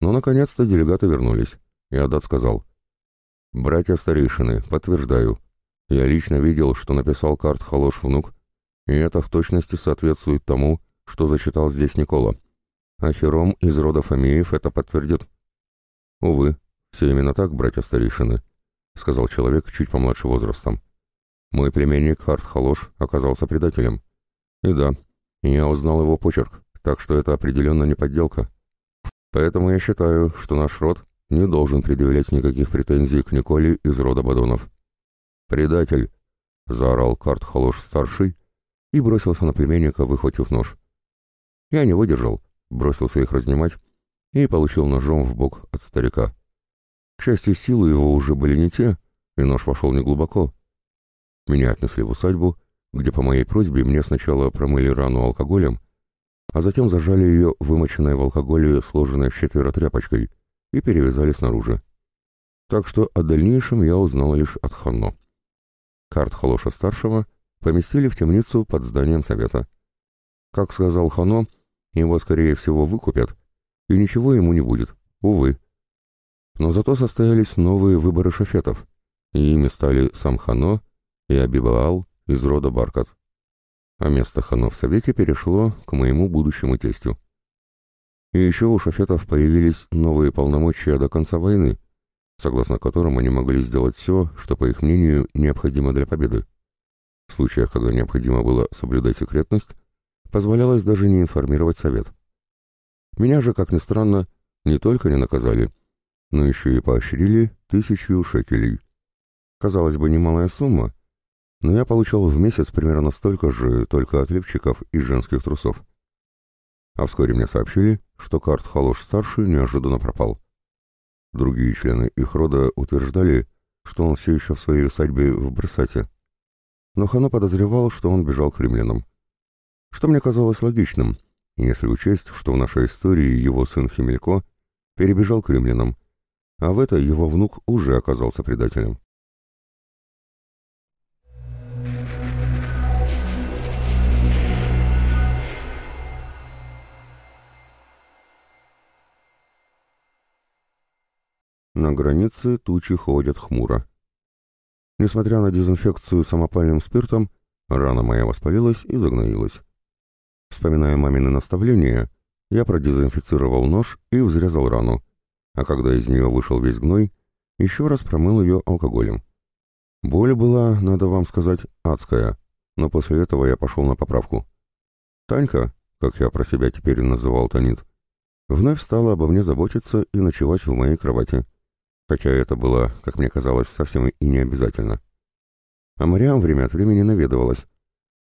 Но, наконец-то, делегаты вернулись, и Адат сказал, «Братья старейшины, подтверждаю, я лично видел, что написал карт Халош внук, и это в точности соответствует тому, что зачитал здесь Никола. А Хером из рода Фомеев это подтвердит. Увы, все именно так, братья старейшины, сказал человек чуть помладше возрастом. Мой племянник Харт Халош оказался предателем. И да, я узнал его почерк, так что это определенно не подделка. Поэтому я считаю, что наш род не должен предъявлять никаких претензий к Николе из рода Бадонов. «Предатель!» — заорал Карт Халош-старший и бросился на племенника, выхватив нож. Я не выдержал, бросился их разнимать и получил ножом в бок от старика. К счастью, силы его уже были не те, и нож вошел неглубоко. Меня отнесли в усадьбу, где по моей просьбе мне сначала промыли рану алкоголем, а затем зажали ее вымоченной в алкоголе, сложенной в четверо тряпочкой, и перевязали снаружи. Так что о дальнейшем я узнал лишь от Ханно. Карт Халоша-старшего поместили в темницу под зданием совета. Как сказал Хано, его, скорее всего, выкупят, и ничего ему не будет, увы. Но зато состоялись новые выборы шафетов, и ими стали сам Хано и Абибаал из рода Баркат. А место Хано в совете перешло к моему будущему тестю. И еще у шафетов появились новые полномочия до конца войны, согласно которым они могли сделать все, что, по их мнению, необходимо для победы. В случаях, когда необходимо было соблюдать секретность, позволялось даже не информировать совет. Меня же, как ни странно, не только не наказали, но еще и поощрили тысячу шекелей. Казалось бы, немалая сумма, но я получал в месяц примерно столько же только от лифчиков и женских трусов. А вскоре мне сообщили, что карт Халош-старший неожиданно пропал. Другие члены их рода утверждали, что он все еще в своей усадьбе в Брсате. Но Хано подозревал, что он бежал к римлянам. Что мне казалось логичным, если учесть, что в нашей истории его сын Химелько перебежал к римлянам, а в это его внук уже оказался предателем. На границе тучи ходят хмуро. Несмотря на дезинфекцию самопальным спиртом, рана моя воспалилась и загноилась. Вспоминая мамины наставления, я продезинфицировал нож и взрезал рану, а когда из нее вышел весь гной, еще раз промыл ее алкоголем. Боль была, надо вам сказать, адская, но после этого я пошел на поправку. Танька, как я про себя теперь называл Танит, вновь стала обо мне заботиться и ночевать в моей кровати хотя это было, как мне казалось, совсем и не обязательно. а Мариам время от времени наведывалась,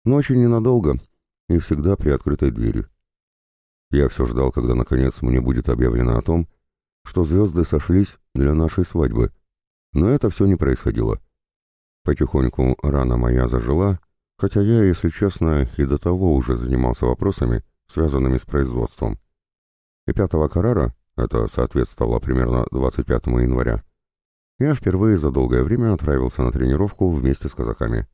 но очень ненадолго и всегда при открытой двери. Я все ждал, когда наконец мне будет объявлено о том, что звезды сошлись для нашей свадьбы, но это все не происходило. Потихоньку рана моя зажила, хотя я, если честно, и до того уже занимался вопросами, связанными с производством. И пятого Карара, это соответствовало примерно 25 января, я впервые за долгое время отправился на тренировку вместе с казаками.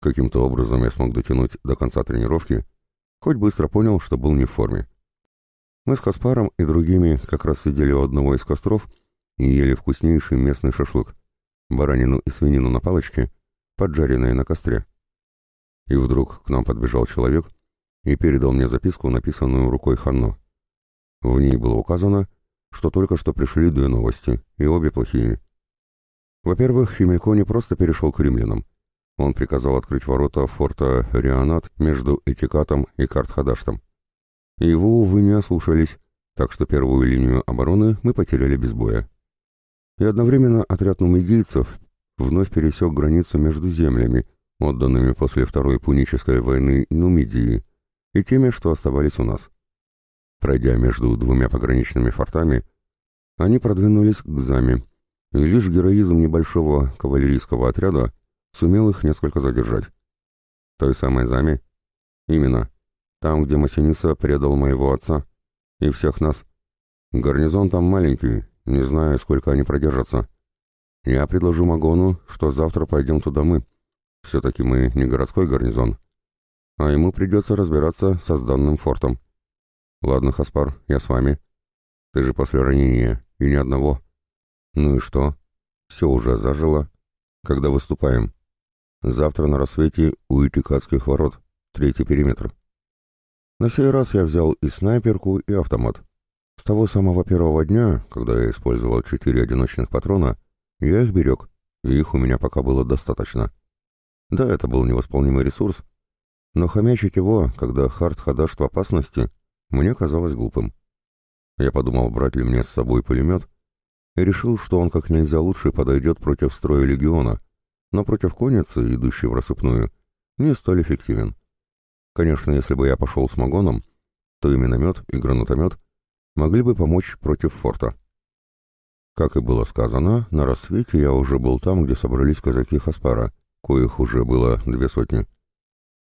Каким-то образом я смог дотянуть до конца тренировки, хоть быстро понял, что был не в форме. Мы с Каспаром и другими как раз сидели у одного из костров и ели вкуснейший местный шашлык, баранину и свинину на палочке, поджаренные на костре. И вдруг к нам подбежал человек и передал мне записку, написанную рукой Ханно. В ней было указано, что только что пришли две новости, и обе плохие. Во-первых, Химелько не просто перешел к римлянам. Он приказал открыть ворота форта Рионат между Этикатом и Картхадаштом. Его, увы, не ослушались, так что первую линию обороны мы потеряли без боя. И одновременно отряд нумидийцев вновь пересек границу между землями, отданными после Второй Пунической войны Нумидии, и теми, что оставались у нас. Пройдя между двумя пограничными фортами, они продвинулись к Заме, и лишь героизм небольшого кавалерийского отряда сумел их несколько задержать. Той самой Заме? Именно. Там, где Масяниса предал моего отца и всех нас. Гарнизон там маленький, не знаю, сколько они продержатся. Я предложу Магону, что завтра пойдем туда мы. Все-таки мы не городской гарнизон. А ему придется разбираться со сданным фортом. Ладно, Хаспар, я с вами. Ты же после ранения, и ни одного. Ну и что? Все уже зажило. Когда выступаем? Завтра на рассвете у Итикатских ворот. Третий периметр. На сей раз я взял и снайперку, и автомат. С того самого первого дня, когда я использовал четыре одиночных патрона, я их берег, и их у меня пока было достаточно. Да, это был невосполнимый ресурс, но хомячить его, когда Харт Хадаш в опасности, мне казалось глупым. Я подумал, брать ли мне с собой пулемет, и решил, что он как нельзя лучше подойдет против строя легиона, но против конницы, идущей в рассыпную, не столь эффективен. Конечно, если бы я пошел с Магоном, то и миномет, и гранатомет могли бы помочь против форта. Как и было сказано, на рассвете я уже был там, где собрались казаки Хаспара, коих уже было две сотни.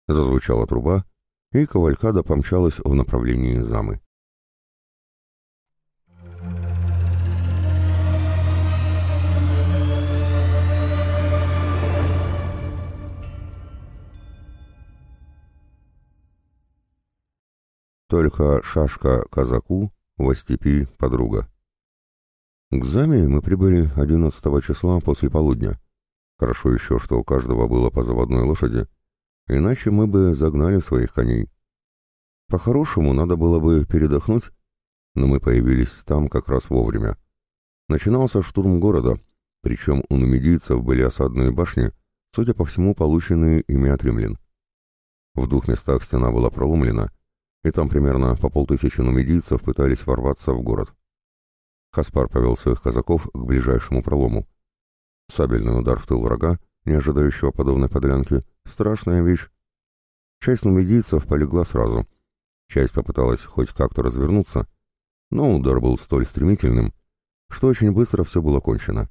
Зазвучала труба, и кавалькада помчалась в направлении замы. Только шашка казаку, во степи подруга. К заме мы прибыли 11 числа после полудня. Хорошо еще, что у каждого было по заводной лошади, иначе мы бы загнали своих коней. По-хорошему, надо было бы передохнуть, но мы появились там как раз вовремя. Начинался штурм города, причем у нумидийцев были осадные башни, судя по всему, полученные ими от римлян. В двух местах стена была проломлена, и там примерно по полтысячи нумидийцев пытались ворваться в город. Хаспар повел своих казаков к ближайшему пролому. Сабельный удар в тыл врага, не ожидающего подобной подлянки, страшная вещь. Часть нумидийцев полегла сразу. Часть попыталась хоть как-то развернуться, но удар был столь стремительным, что очень быстро все было кончено.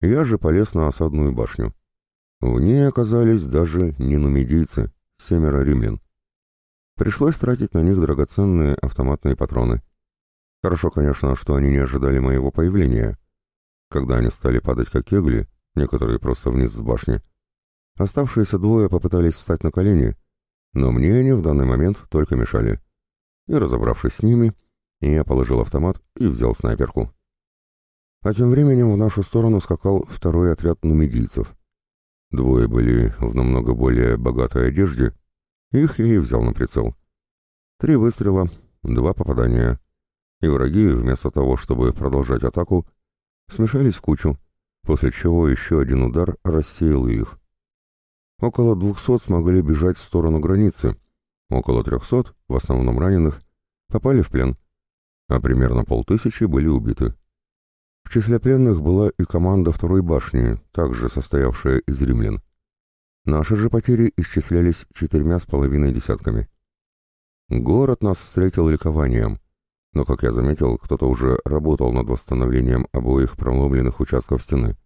Я же полез на осадную башню. В ней оказались даже не нумидийцы, семеро римлян. Пришлось тратить на них драгоценные автоматные патроны. Хорошо, конечно, что они не ожидали моего появления. Когда они стали падать как кегли, некоторые просто вниз с башни, оставшиеся двое попытались встать на колени, но мне они в данный момент только мешали. И, разобравшись с ними, я положил автомат и взял снайперку. А тем временем в нашу сторону скакал второй отряд нумидийцев. Двое были в намного более богатой одежде, их я и взял на прицел. Три выстрела, два попадания. И враги, вместо того, чтобы продолжать атаку, смешались в кучу, после чего еще один удар рассеял их. Около двухсот смогли бежать в сторону границы, около трехсот, в основном раненых, попали в плен, а примерно полтысячи были убиты. В числе пленных была и команда второй башни, также состоявшая из римлян. Наши же потери исчислялись четырьмя с половиной десятками. Город нас встретил ликованием, но, как я заметил, кто-то уже работал над восстановлением обоих проломленных участков стены.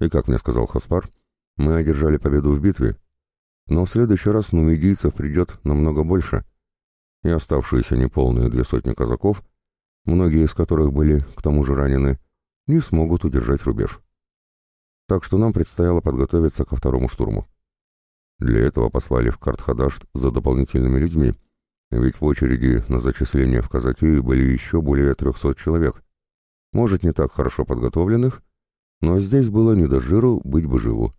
И, как мне сказал Хаспар, мы одержали победу в битве, но в следующий раз нумидийцев придет намного больше, и оставшиеся неполные две сотни казаков, многие из которых были к тому же ранены, не смогут удержать рубеж. Так что нам предстояло подготовиться ко второму штурму. Для этого послали в Картхадашт за дополнительными людьми, ведь в очереди на зачисление в казаки были еще более 300 человек. Может, не так хорошо подготовленных, но здесь было не до жиру быть бы живу.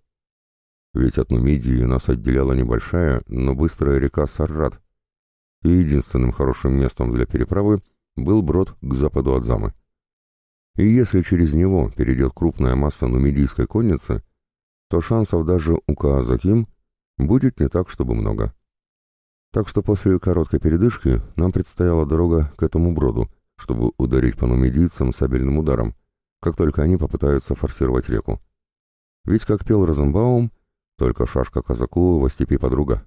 Ведь от Нумидии нас отделяла небольшая, но быстрая река Саррат, и единственным хорошим местом для переправы был брод к западу от замы. И если через него перейдет крупная масса нумидийской конницы, то шансов даже у Каазаким будет не так, чтобы много. Так что после короткой передышки нам предстояла дорога к этому броду, чтобы ударить по нумидийцам сабельным ударом, как только они попытаются форсировать реку. Ведь, как пел Розенбаум, только шашка казаку во степи подруга.